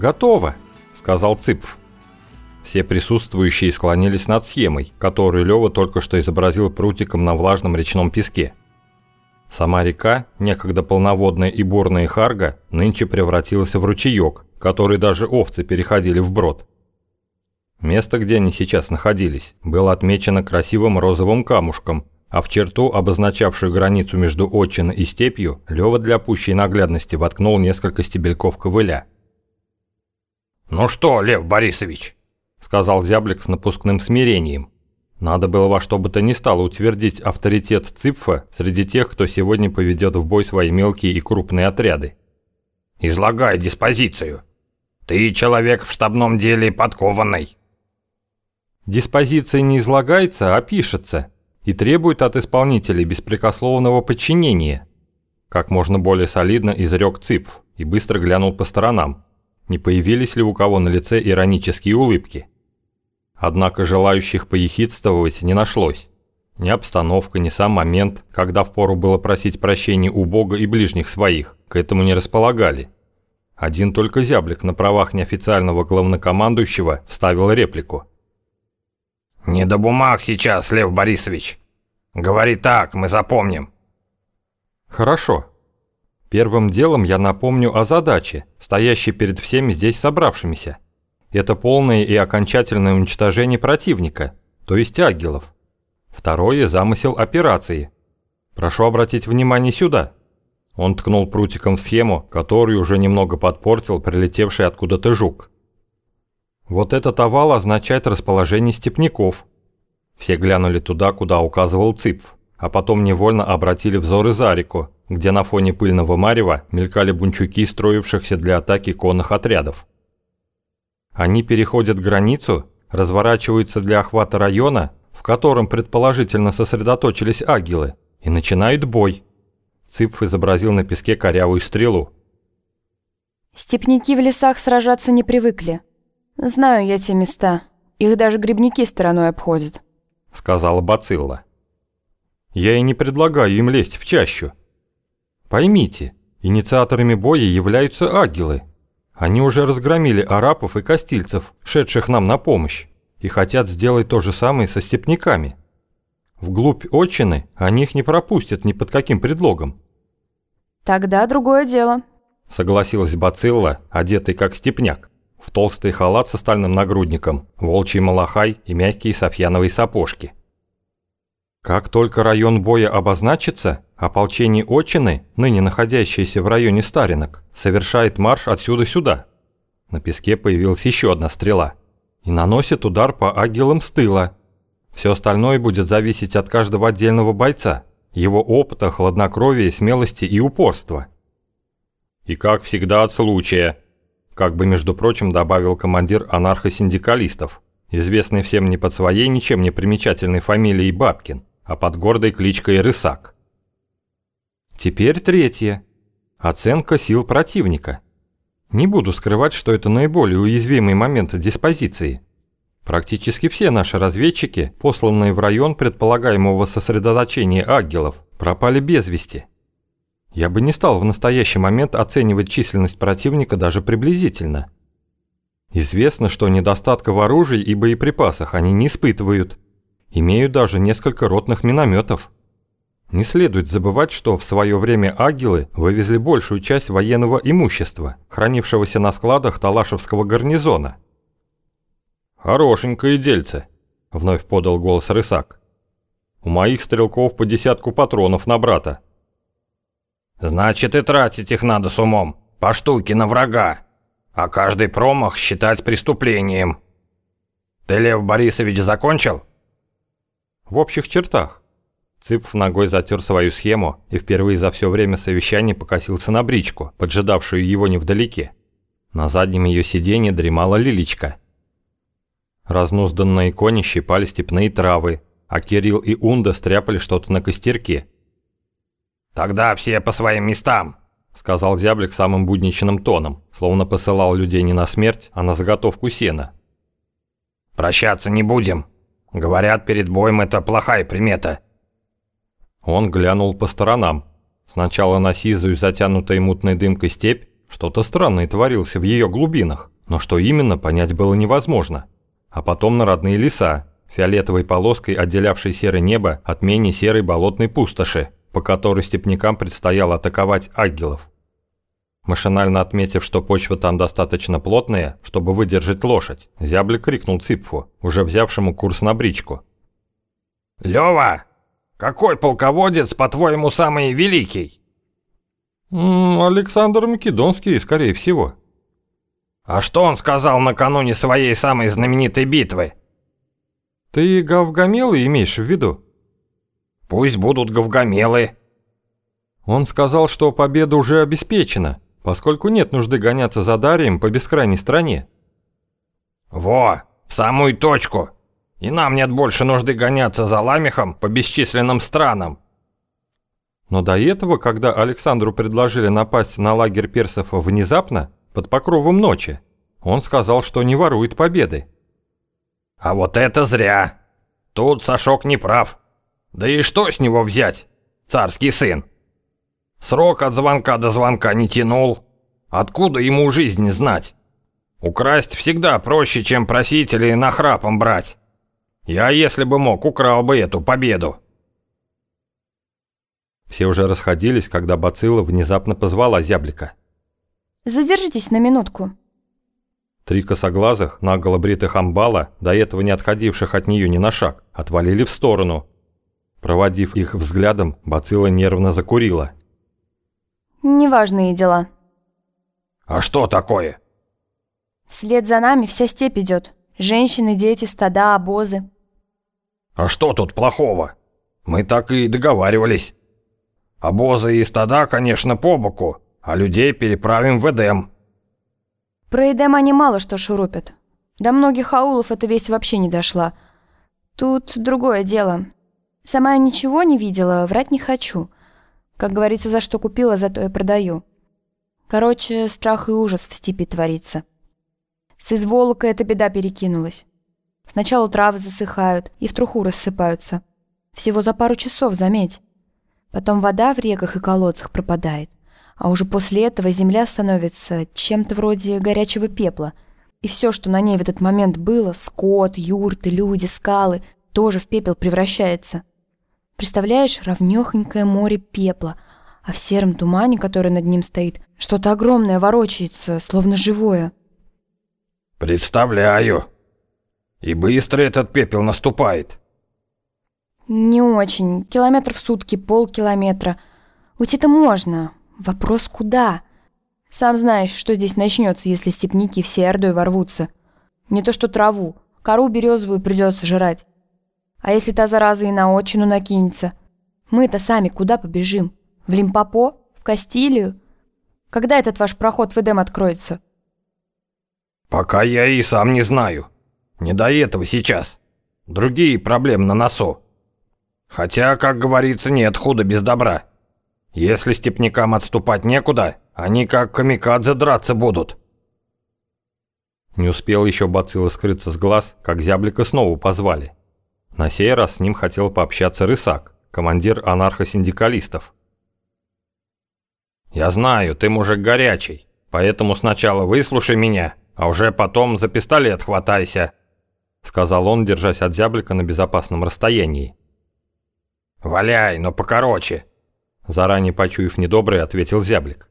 «Готово», — сказал Цыпф. Все присутствующие склонились над схемой, которую Лёва только что изобразил прутиком на влажном речном песке. Сама река, некогда полноводная и бурная Харга, нынче превратилась в ручеёк, который даже овцы переходили вброд. Место, где они сейчас находились, было отмечено красивым розовым камушком, а в черту, обозначавшую границу между отчиной и степью, Лёва для пущей наглядности воткнул несколько стебельков ковыля. «Ну что, Лев Борисович?» – сказал зяблик с напускным смирением. Надо было во что бы то ни стало утвердить авторитет Ципфа среди тех, кто сегодня поведет в бой свои мелкие и крупные отряды. «Излагай диспозицию. Ты человек в штабном деле подкованный». Диспозиция не излагается, а пишется и требует от исполнителей беспрекословного подчинения. Как можно более солидно изрек Ципф и быстро глянул по сторонам, не появились ли у кого на лице иронические улыбки. Однако желающих поехидствовать не нашлось. Ни обстановка, ни сам момент, когда впору было просить прощения у Бога и ближних своих, к этому не располагали. Один только зяблик на правах неофициального главнокомандующего вставил реплику. «Не до бумаг сейчас, Лев Борисович. Говори так, мы запомним». «Хорошо. Первым делом я напомню о задаче, стоящей перед всеми здесь собравшимися это полное и окончательное уничтожение противника, то есть агелов. Второе – замысел операции. Прошу обратить внимание сюда. Он ткнул прутиком в схему, которую уже немного подпортил прилетевший откуда-то жук. Вот этот овал означает расположение степняков. Все глянули туда, куда указывал Цыпф, а потом невольно обратили взоры за реку, где на фоне пыльного марева мелькали бунчуки строившихся для атаки конных отрядов. Они переходят границу, разворачиваются для охвата района, в котором предположительно сосредоточились агилы, и начинают бой. Цыпф изобразил на песке корявую стрелу. Степняки в лесах сражаться не привыкли. Знаю я те места. Их даже грибники стороной обходят. Сказала Бацилла. Я и не предлагаю им лезть в чащу. Поймите, инициаторами боя являются агилы, они уже разгромили арапов и костильцев, шедших нам на помощь, и хотят сделать то же самое со степняками. Вглубь отчины они их не пропустят ни под каким предлогом. Тогда другое дело. Согласилась Бацилла, одетый как степняк, в толстый халат со стальным нагрудником, волчий малахай и мягкие софьяновые сапожки. Как только район боя обозначится, ополчение Отчины, ныне находящееся в районе Старинок, совершает марш отсюда сюда. На песке появилась еще одна стрела. И наносит удар по агилам с тыла. Все остальное будет зависеть от каждого отдельного бойца, его опыта, хладнокровия, смелости и упорства. И как всегда от случая, как бы между прочим добавил командир анархосиндикалистов, известный всем не под своей ничем не примечательной фамилией Бабкин а под гордой кличкой Рысак. Теперь третье. Оценка сил противника. Не буду скрывать, что это наиболее уязвимый момент диспозиции. Практически все наши разведчики, посланные в район предполагаемого сосредоточения агелов, пропали без вести. Я бы не стал в настоящий момент оценивать численность противника даже приблизительно. Известно, что недостатка в оружии и боеприпасах они не испытывают – Имеют даже несколько ротных минометов. Не следует забывать, что в свое время агилы вывезли большую часть военного имущества, хранившегося на складах Талашевского гарнизона. «Хорошенькое дельце», — вновь подал голос Рысак. «У моих стрелков по десятку патронов на брата». «Значит, и тратить их надо с умом, по штуке на врага, а каждый промах считать преступлением. Ты, Лев Борисович, закончил?» В общих чертах. Цыпф ногой затер свою схему и впервые за все время совещания покосился на бричку, поджидавшую его невдалеке. На заднем ее сиденье дремала Лиличка. Разнузданные кони щипали степные травы, а Кирилл и Унда стряпали что-то на костерке. «Тогда все по своим местам», — сказал зяблик самым будничным тоном, словно посылал людей не на смерть, а на заготовку сена. «Прощаться не будем. Говорят, перед боем это плохая примета. Он глянул по сторонам. Сначала на сизую, затянутой мутной дымкой степь, Что-то странное творилось в ее глубинах, но что именно, понять было невозможно. А потом на родные леса, фиолетовой полоской отделявшей серое небо от менее серой болотной пустоши, по которой степнякам предстояло атаковать агелов. Машинально отметив, что почва там достаточно плотная, чтобы выдержать лошадь, зяблик крикнул Ципфу, уже взявшему курс на бричку. «Лёва, какой полководец, по-твоему, самый великий?» «Александр Македонский, скорее всего». «А что он сказал накануне своей самой знаменитой битвы?» «Ты Гавгамелы имеешь в виду?» «Пусть будут Гавгамелы». Он сказал, что победа уже обеспечена, поскольку нет нужды гоняться за Дарием по бескрайней стране. «Во, в самую точку! И нам нет больше нужды гоняться за Ламехом по бесчисленным странам!» Но до этого, когда Александру предложили напасть на лагерь персов внезапно, под покровом ночи, он сказал, что не ворует победы. «А вот это зря! Тут Сашок не прав. Да и что с него взять, царский сын?» Срок от звонка до звонка не тянул. Откуда ему жизнь знать? Украсть всегда проще, чем просить или нахрапом брать. Я, если бы мог, украл бы эту победу. Все уже расходились, когда Бацилла внезапно позвала зяблика. «Задержитесь на минутку». Три косоглазых, наголо бритых амбала, до этого не отходивших от нее ни на шаг, отвалили в сторону. Проводив их взглядом, Бацилла нервно закурила. Неважные дела. А что такое? Вслед за нами вся степь идет. Женщины, дети, стада, обозы. А что тут плохого? Мы так и договаривались. Обозы и стада, конечно, по боку, а людей переправим в Эдем. Про Эдем они мало что шурупят. До многих аулов эта весть вообще не дошла. Тут другое дело. Сама я ничего не видела, врать не хочу. Как говорится, за что купила, за то и продаю. Короче, страх и ужас в степи творится. С изволока эта беда перекинулась. Сначала травы засыхают и в труху рассыпаются. Всего за пару часов, заметь. Потом вода в реках и колодцах пропадает. А уже после этого земля становится чем-то вроде горячего пепла. И все, что на ней в этот момент было, скот, юрты, люди, скалы, тоже в пепел превращается. Представляешь, ровнёхонькое море пепла, а в сером тумане, который над ним стоит, что-то огромное ворочается, словно живое. Представляю. И быстро этот пепел наступает. Не очень. Километр в сутки, полкилометра. Уйти-то можно. Вопрос куда? Сам знаешь, что здесь начнется, если степники все ордой ворвутся. Не то что траву, кору березовую придется жрать. А если та зараза и на отчину накинется? Мы-то сами куда побежим? В Лимпопо? В Кастилию? Когда этот ваш проход в Эдем откроется? Пока я и сам не знаю. Не до этого сейчас. Другие проблемы на носу. Хотя, как говорится, нет худа без добра. Если степнякам отступать некуда, они как камикадзе драться будут. Не успел еще Бацилла скрыться с глаз, как зяблика снова позвали. На сей раз с ним хотел пообщаться Рысак, командир анархосиндикалистов. «Я знаю, ты мужик горячий, поэтому сначала выслушай меня, а уже потом за пистолет хватайся», сказал он, держась от зяблика на безопасном расстоянии. «Валяй, но покороче», заранее почуяв недобрый, ответил зяблик.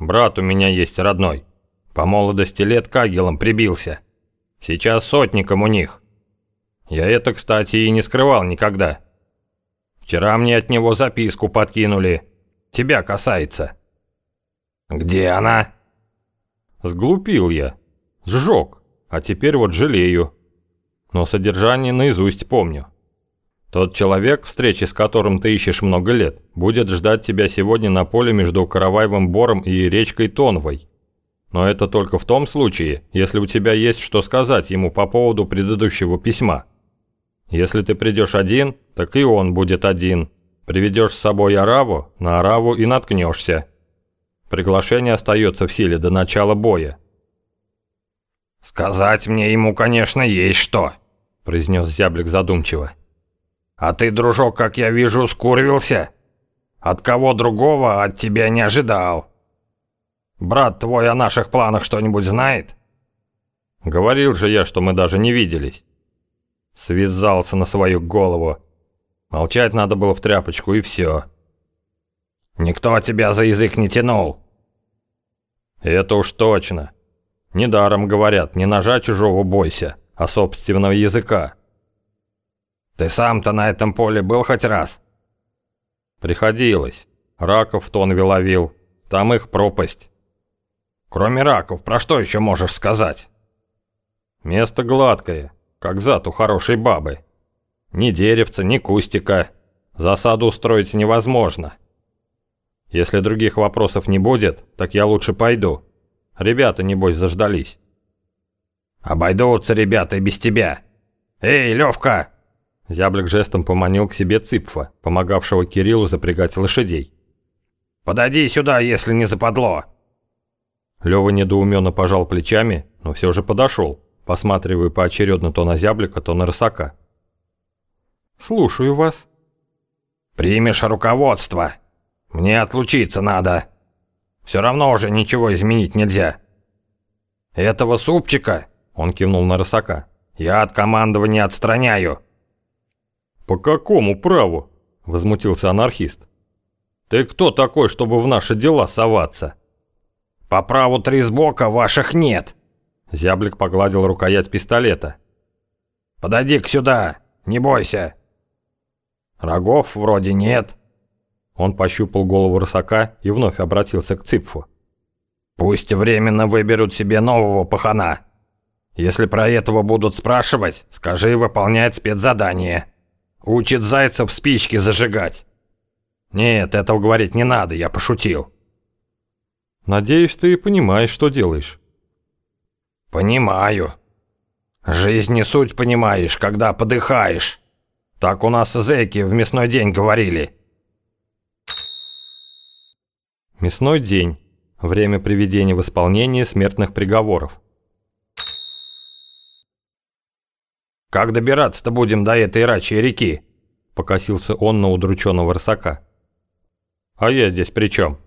«Брат у меня есть родной. По молодости лет к агелам прибился. Сейчас сотником у них. Я это, кстати, и не скрывал никогда. Вчера мне от него записку подкинули. Тебя касается. Где она? Сглупил я. Сжег. А теперь вот жалею. Но содержание наизусть помню. Тот человек, встречи с которым ты ищешь много лет, будет ждать тебя сегодня на поле между Караваевым Бором и речкой Тонвой. Но это только в том случае, если у тебя есть что сказать ему по поводу предыдущего письма. Если ты придешь один, так и он будет один. Приведешь с собой Араву, на Араву и наткнешься. Приглашение остается в силе до начала боя. «Сказать мне ему, конечно, есть что», – произнес зяблик задумчиво. «А ты, дружок, как я вижу, скурвился. От кого другого от тебя не ожидал». Брат твой о наших планах что-нибудь знает?» «Говорил же я, что мы даже не виделись». Связался на свою голову. Молчать надо было в тряпочку и все. «Никто тебя за язык не тянул». «Это уж точно. Недаром говорят, не ножа чужого бойся, а собственного языка». «Ты сам-то на этом поле был хоть раз?» «Приходилось. Раков в тонве ловил. Там их пропасть». «Кроме раков, про что еще можешь сказать?» «Место гладкое, как зад у хорошей бабы. Ни деревца, ни кустика. Засаду устроить невозможно. Если других вопросов не будет, так я лучше пойду. Ребята, небось, заждались». «Обойдутся ребята и без тебя. Эй, Левка!» Зяблик жестом поманил к себе Цыпфа, помогавшего Кириллу запрягать лошадей. «Подойди сюда, если не западло!» Лёва недоуменно пожал плечами, но все же подошел, посматривая поочередно то на Зяблика, то на Рысака. «Слушаю вас». «Примешь руководство. Мне отлучиться надо. Все равно уже ничего изменить нельзя. Этого супчика, — он кивнул на Рысака, — я от командования отстраняю». «По какому праву?» – возмутился анархист. «Ты кто такой, чтобы в наши дела соваться?» «По праву тризбока ваших нет!» Зяблик погладил рукоять пистолета. «Подойди-ка сюда, не бойся!» «Рогов вроде нет». Он пощупал голову рысака и вновь обратился к Ципфу. «Пусть временно выберут себе нового пахана. Если про этого будут спрашивать, скажи выполнять спецзадание». Учит зайцев спички зажигать. Нет, этого говорить не надо, я пошутил. Надеюсь, ты понимаешь, что делаешь. Понимаю. Жизнь не суть понимаешь, когда подыхаешь. Так у нас зэки в мясной день говорили. Мясной день. Время приведения в исполнение смертных приговоров. «Как добираться-то будем до этой рачьей реки?» – покосился он на удрученного рысака. «А я здесь при чем?»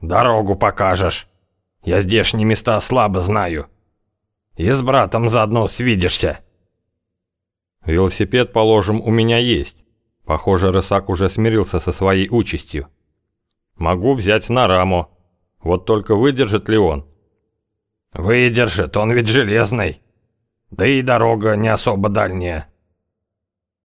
«Дорогу покажешь. Я здешние места слабо знаю. И с братом заодно свидишься». «Велосипед, положим, у меня есть. Похоже, рысак уже смирился со своей участью. Могу взять на раму. Вот только выдержит ли он?» «Выдержит, он ведь железный». Да и дорога не особо дальняя.